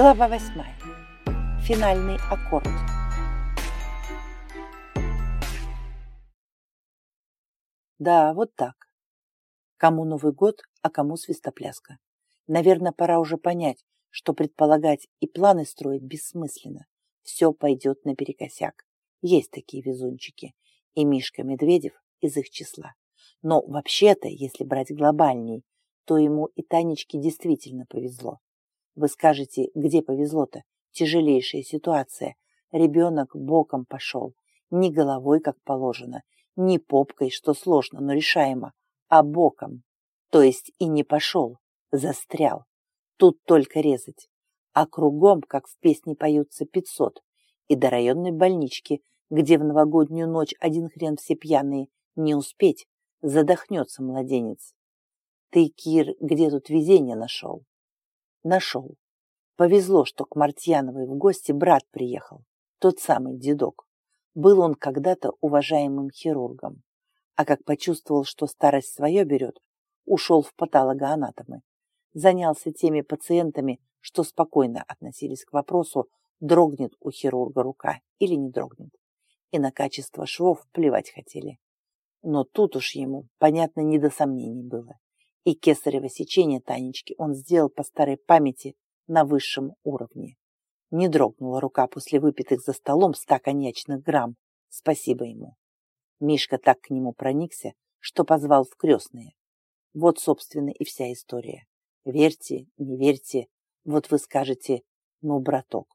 Глава восьмая. Финальный аккорд. Да, вот так. Кому Новый год, а кому свистопляска. Наверное, пора уже понять, что предполагать и планы строить бессмысленно. Все пойдет наперекосяк. Есть такие везунчики. И Мишка Медведев из их числа. Но вообще-то, если брать глобальней, то ему и Танечке действительно повезло. Вы скажете, где повезло-то? Тяжелейшая ситуация. Ребенок боком пошел. Не головой, как положено, не попкой, что сложно, но решаемо, а боком. То есть и не пошел, застрял. Тут только резать. А кругом, как в песне поются, пятьсот. И до районной больнички, где в новогоднюю ночь один хрен все пьяные, не успеть, задохнется младенец. Ты, Кир, где тут везение нашел? Нашел. Повезло, что к Мартьяновой в гости брат приехал, тот самый дедок. Был он когда-то уважаемым хирургом, а как почувствовал, что старость свое берет, ушел в патологоанатомы. Занялся теми пациентами, что спокойно относились к вопросу, дрогнет у хирурга рука или не дрогнет. И на качество швов плевать хотели. Но тут уж ему, понятно, не до сомнений было. И кесарево сечение Танечки он сделал по старой памяти на высшем уровне. Не дрогнула рука после выпитых за столом ста коньячных грамм. Спасибо ему. Мишка так к нему проникся, что позвал в крестные. Вот, собственно, и вся история. Верьте, не верьте. Вот вы скажете, ну, браток.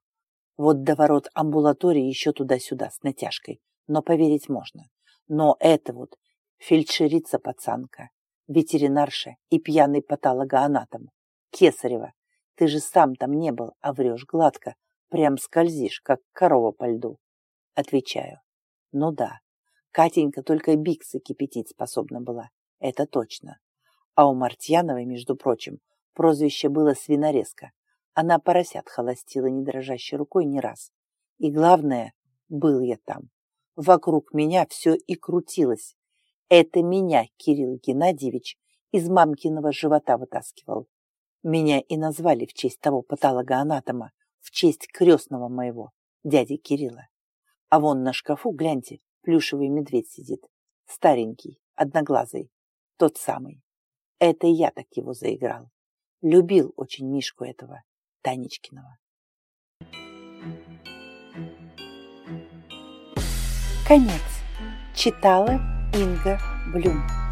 Вот до ворот амбулатории еще туда-сюда с натяжкой. Но поверить можно. Но это вот фельдшерица-пацанка, ветеринарша и пьяный патологоанатом. Кесарева, ты же сам там не был, а врешь гладко, прям скользишь, как корова по льду. Отвечаю. Ну да, Катенька только биксы кипятить способна была, это точно. А у Мартьяновой, между прочим, прозвище было свинорезка. Она поросят холостила не дрожащей рукой ни раз. И главное, был я там. Вокруг меня все и крутилось, это меня Кирилл Геннадьевич из мамкиного живота вытаскивал. Меня и назвали в честь того патологоанатома, в честь крестного моего, дяди Кирилла. А вон на шкафу, гляньте, плюшевый медведь сидит. Старенький, одноглазый, тот самый. Это я так его заиграл. Любил очень Мишку этого, Танечкиного. Конец. Читала Инга Блюм.